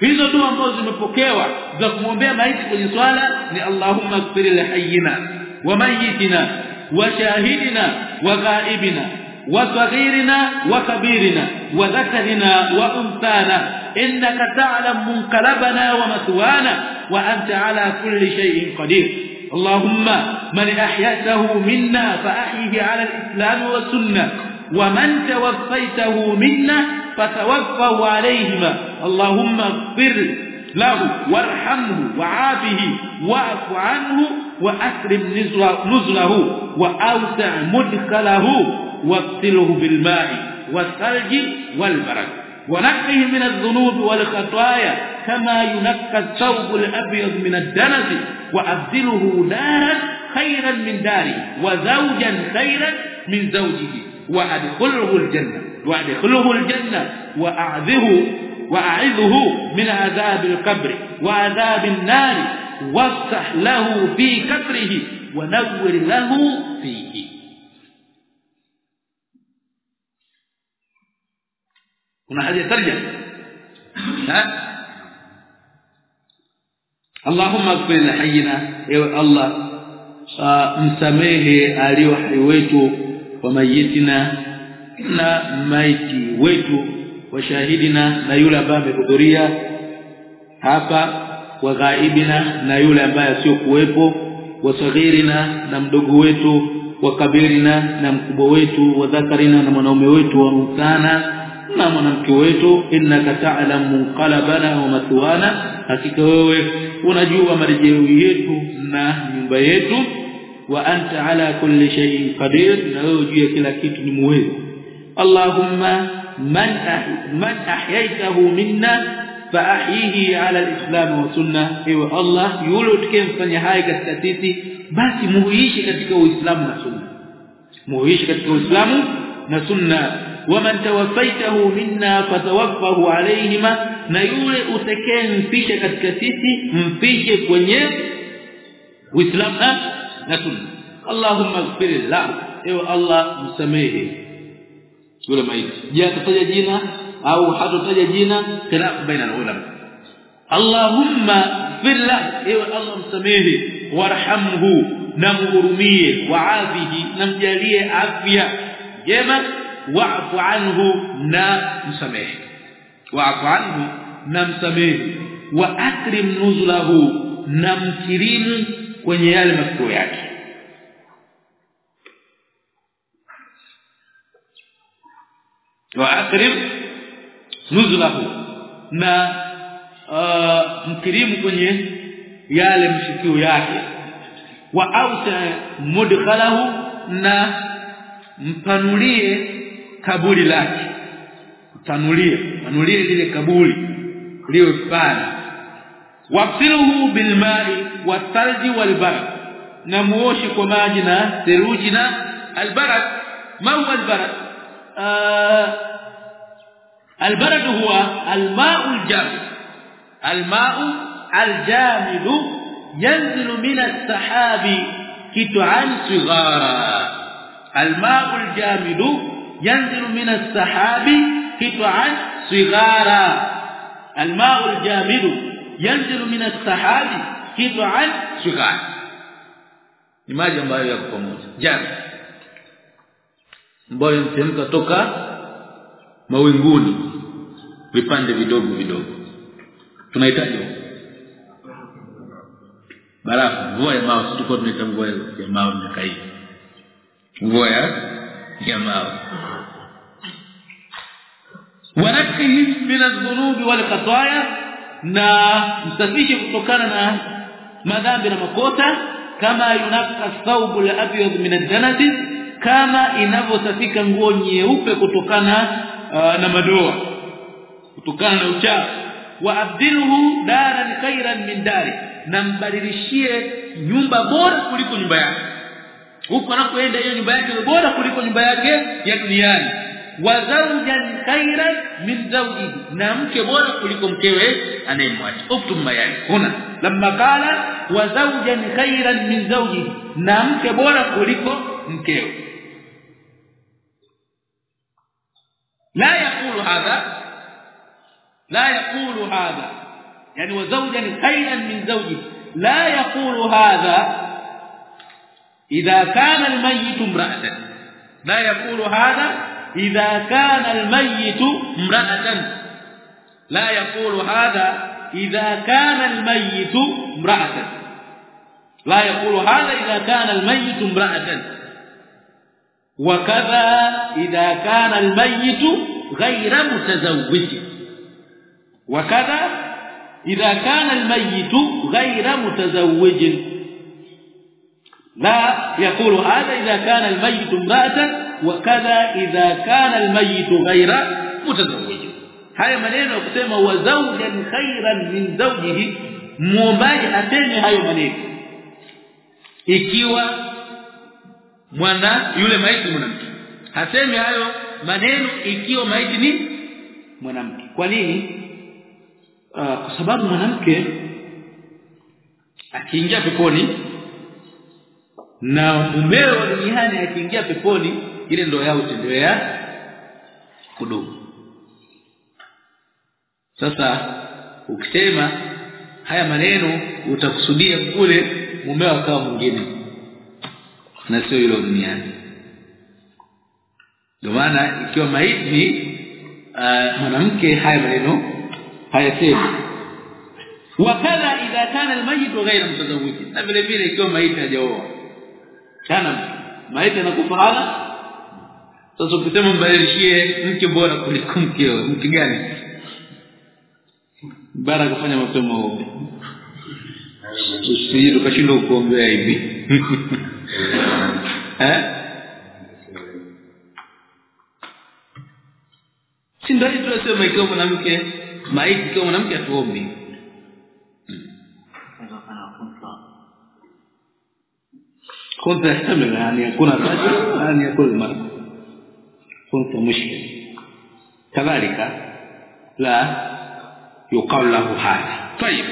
hizo dua ambazo zimepokewa za kumwombea maiti kwenye swala ni Allahumma ighfir li hayyina wa mayyitina wa shahidina wa ghaibina وصغيرنا وكبيرنا وذكرنا وأنثانا إنك تعلم منقلبنا ومثوانا وأنت على كل شيء قدير. اللهم من احيته منا فأحيه على الإسلام والسنة ومن توفيته منا فتوفه عليهما. اللهم اغفر له وارحمه وعافه واعف عنه وأكرم نزله وأوسع مدخله. واغسله بالماء والثلج والبرد. ونقه من الذنوب والخطايا كما ينقى الثوب الأبيض من الدنس وأبدله دارا خيرا من داره وزوجا خيرا من زوجه. وأدخله الجنة وأدخله الجنة وأعذه وأعذه من عذاب القبر وعذاب النار. وافتح له في كبره ونور له فيه. Kuna haja tarjama ha? Allahumma ighfir li hayyina ewe Allah msamehe aliyo hai wetu wa mayitina na maiti wetu wa shahidina na yule ambaye amehudhuria hapa wa ghaibina na yule ambaye sio kuwepo wa saghirina na mdogo wetu wa kabirina na mkubwa wetu wa dhakarina na mwanaume wetu wa mtana na mwanamke wetu innaka ta'lamu munqalabana wa matwana hakika wewe unajua marejeo yetu na nyumba yetu wa anta ala kulli shay'in qadir na wewe juu ya kila kitu ni muweza allahumma man man ahyaytahu minna fa ahyihi ala alislam wa sunna ewe allah yule utakayemfanya hai katika sisi basi muishi katika uislamu na sunna. Muishi katika uislamu na sunna waman tawaffaitahu minna fatawaffahu alayhima na yule utakayemfisha katika sisi mfishe kwenye uislamu. Na sunna allahumma ighfir lahu ewe allah msamehe. Yule maiti. Je atataja jina? Au hatotaja jina? Khilaf baina ulama allahumma ighfir lahu ewe allah msamehe. Warhamhu. Na muhurumie waafihi. Na afya. Jema wa'fu anhu na msamehe. Wa'fu anhu na msamehe. Wa akrim nuzlahu na mkirimu kwenye yale mafiko yake. Wa akrim nuzlahu na uh, mkirimu kwenye yale mshikio yake. Wa ausa mudkhalahu na mpanulie kaburi lake tanulie tanulie lile kaburi liwe pana wafsiluhu bilma'i wathalji walbarad na muoshi kwa maji na theluji na albarad ma huwa albarad البرد هو الماء الجامد الماء الجامد ينزل من السحاب قطعا صغارا الماء الجامد yanzilu min as-sahabi qit'an sighara ni maji ambayo yako pamoja jana ambayo yanachemka toka mawinguni vipande vidogo vidogo tunahitaji barafu mvua ya mawe tulikuwa tunaita mvua ya mawe miaka hii mvua ya ya mawe wanakhi min adh-dhunubi wal khataaya na msafishe kutokana na madhambi na makosa kama yunaka thawbu al-abyad min ad-danasi kama inavyosafika nguo nyeupe kutokana uh, na madoa kutokana na uchafu. Wa abdilhu daran khairan min dari na mbadilishie nyumba bora kuliko nyumba yake huko anakoenda hiyo nyumba yake bora kuliko nyumba yake ya duniani. Wa zawjan khairan min zawjihi na mke bora kuliko mkewe anayemwacha. Uktub mayani kuna lamma qala wa zawjan khairan min zawjihi na mke bora kuliko mkewe la yakulu hadha. La yaqulu hadha. Yani wa zawjan khairan min zawjihi la yaqulu hadha إذا كان الميت امرأة. لا يقول هذا إذا كان الميت امرأة. لا يقول هذا إذا كان الميت امرأة. لا يقول هذا إذا كان الميت امرأة. وكذا إذا كان الميت غير متزوج. وكذا إذا كان الميت غير متزوج. لا يقول هذا إذا كان الميت امرأة وكذا إذا كان الميت غير متزوج haya maneno ya kusema wa zawjan khairan min zawjihi muombaji atende hayo maneno ikiwa mwana yule maiti mwanamke hasemi hayo maneno ikiwa maiti ni mwanamke kwa nini uh, kwa sababu mwanamke akiingia peponi na mumeo duniani akiingia peponi ile ndoa yao itaendelea kudumu. Sasa ukisema haya maneno utakusudia kule mumeo akawa mwingine. Na sio ile duniani ndio maana ikiwa maiti uh, mwanamke haya maneno hayasemi. Wakadha idha kana almayit ghayra mutazawwij. Na vile vile ikiwa maiti hajaoa kana maiti anakufa hala sasa ukisema mbadilishie mke bora kuliko mkeo mke gani? Bara kufanya mapema huko usije ukashindwa kuombea hivi. (laughs) Eh? Si ndio tunasema ikiwa mwanamke maiti ikiwa mwanamke atuombi كنت يحتمل أن يكون الرجل وأن يكون المرأة كنت مشكل كذلك لا يقال له هذا. طيب.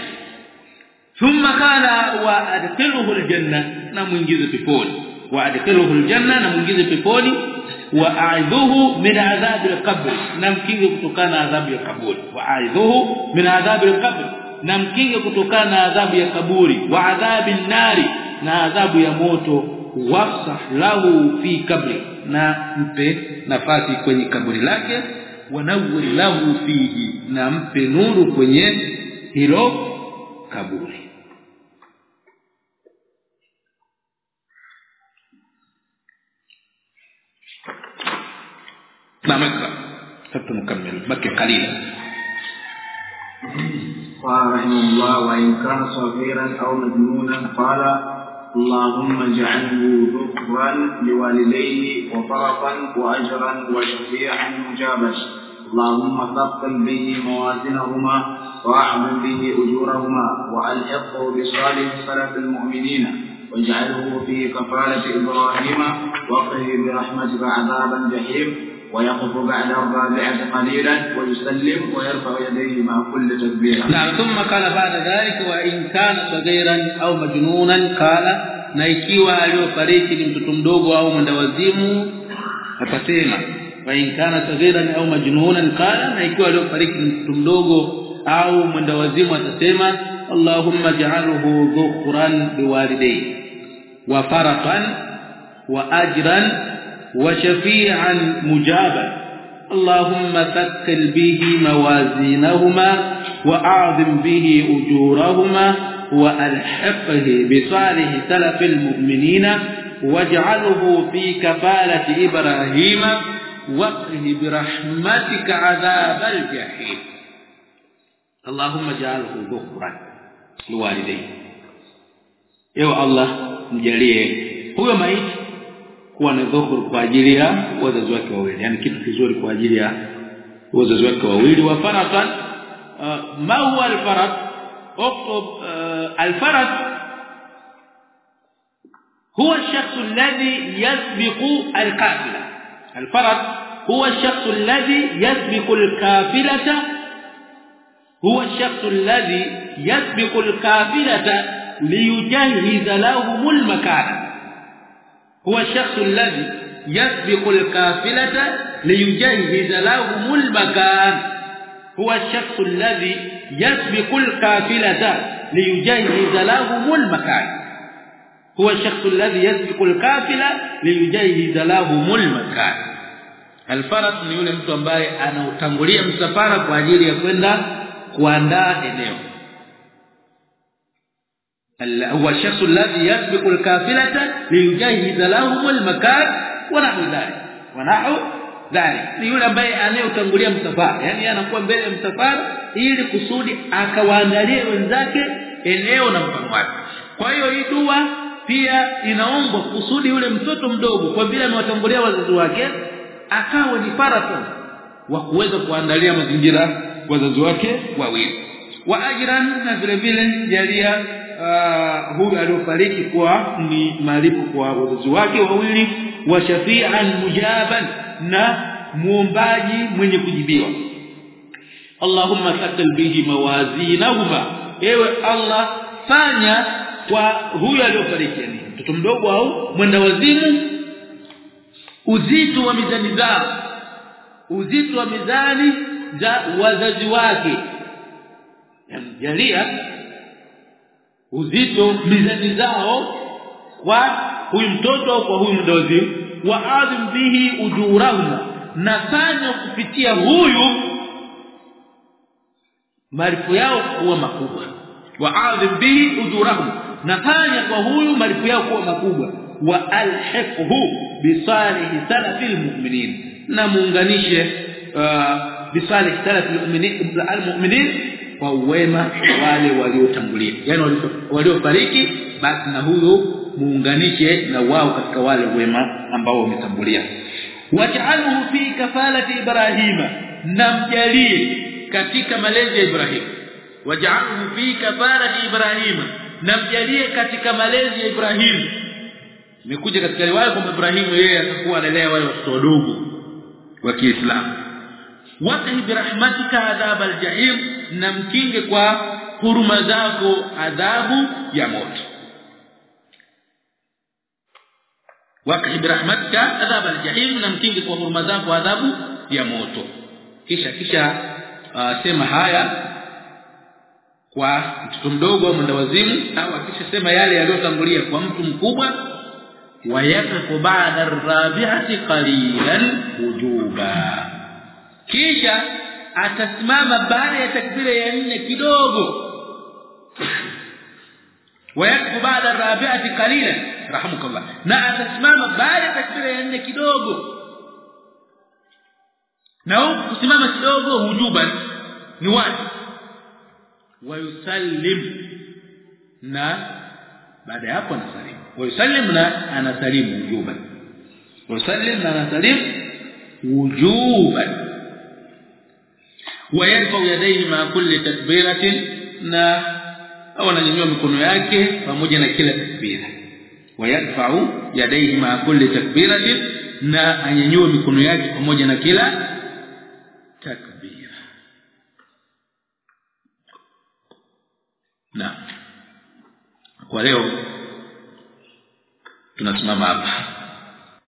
ثم قال وأدخله الجنة. نمنجز بفوني وأدخله الجنة نمنجز بفوني واعذه من عذاب القبر. kaburi waaidhuhu min adhabi alqabr namkinge kutokana na adhabu ya kaburi wa adhabi nari na adhabu ya moto wafsah lahu fi kabri na mpe nafasi kwenye kaburi lake wanawwir lahu fihi na mpe nuru kwenye hilo kaburi na makra حتى نكمل بقي قليلا
قال رحمه الله وإن كان صغيرا أو مجنونا قال اللهم اجعله ذكرا لوالديه وفرطا وأجرا وشفيعا مجابا. اللهم ثقل به موازنهما واعظم به أجورهما وألحقه بصالح سلف المؤمنين. واجعله في كفالة إبراهيم وقه برحمتك عذاب الجحيم ويقف بعد الرابعة قليلا ويسلم ويرفع يديه مع كل تكبيرة
نعم ثم قال بعد ذلك وإن كان صغيرا أو مجنونا قال na ikiwa aliyofariki ni mtoto mdogo au mwendawazimu akasema wa in kana saghiran au majnunan qala na ikiwa aliyofariki mtu mdogo au mwenda wazimu atasema Allahumma ja'alhu dhukhran biwalidayhi wa faratan wa ajran وشفيعا مجابا. اللهم ثقل به موازينهما وأعظم به أجورهما وألحقه بصالح سلف المؤمنين واجعله في كفالة إبراهيم واقه برحمتك عذاب الجحيم. اللهم اجعله ذخرا لوالديه يا الله مجاليه هو ميت؟ Kuwa na dhuhur kwa ajili ya wazazi wake wawili yani kitu kizuri kwa ajili ya wazazi wake wawili wa faratan ma huwa al-farad اكتب الفرد هو الشخص الذي يسبق القافله الفرد هو الشخص الذي يسبق القافله هو الشخص الذي يسبق القافله ليجهز لهم المكان هو الشخص الذي يسبق القافله ليجهز لهم المكان. هو الشخص الذي يسبق القافله ليجهز لهم المكان. هو الشخص الذي يسبق القافله ليجهز لهم المكان. الفرس ni yule mtu ambaye anautangulia msafara kwa ajili ya kwenda kuandaa eneo huwa shakhs alladhi yasbiqu alkafilata liyujahid lahum almakan wa nahu dhalik. Wa nahu dhalik. Yule ambaye anayotangulia msafara. Yani anakuwa mbele msafara ili kusudi akawaandalie wenzake eneo na mfano wake. Kwa hiyo hii dua pia inaombwa kusudi yule mtoto mdogo kwa vile amewatangulia wazazi wake akawa ni faratan wa kuweza kuandalia mazingira wazazi wake wawili. Wa ajran na vile vile jalia uh, huyu aliyofariki kwa ni malipo kwa wazazi wake wawili wa shafi'an mujaban na muombaji mwenye kujibiwa. Allahumma thaqil bihi mawazinahuma. Ewe Allah fanya kwa huyu aliyofariki yani mtoto mdogo au mwenda wazimu uzito wa mizani zao uzito wa mizani za wazazi wake. Jalia uzito mizani zao kwa huyu mtoto au kwa huyu mdozi wa adhim bihi ujurahum nafanya kupitia huyu malipo yao kuwa makubwa. Wa adhim bihi ujurahum nafanya kwa huyu malipo yao kuwa makubwa. Wa alhiqhu bisalihi salafil mu'minin na muunganishe bisalih salafil mu'minin kwa uwema wale waliotangulia. Yani waliofariki basi na huyo muunganishe na wao katika wale wema ambao wametangulia. Waj'alhu fi kafalati ibrahima namjalie katika malezi ya Ibrahim. Waj'alhu fi kafalati ibrahima namjalie katika malezi ya Ibrahim. Imekuja katika riwaya kwamba Ibrahim yeye atakuwa analea wale watoto wadogo wa Kiislamu. Watahi rahmatika adhab aljahim na mkinge kwa huruma zako adhabu ya moto. Waqib rahmatka adhab aljahim na mkinge kwa huruma zako adhabu ya moto. Kisha kisha uh, sema haya kwa mtoto mdogo au mwendawazimu au akisha sema yale yaliyotangulia kwa mtu mkubwa wayakafu ba'da ar-rabi'ati qalilan wujuba. Kisha atasimama baada ya takbira ya nne kidogo wayakfu baada rabi'ati qalilan rahmukallah na atasimama baada ya takbira ya nne kidogo na kusimama kidogo hujuban ni wapi wayusallim na baada ya hapo anasalimu wayusallim na anasalimu wujuban wayusallim na anasalimu wujuban ويرفع يديه مع كل تكبيره na au ananyanyua mikono yake pamoja na kila takbira wayarfa'u yadayhi ma kulli takbiratin na anyanyue mikono yake pamoja na kila takbira na kwa leo tunasimama hapa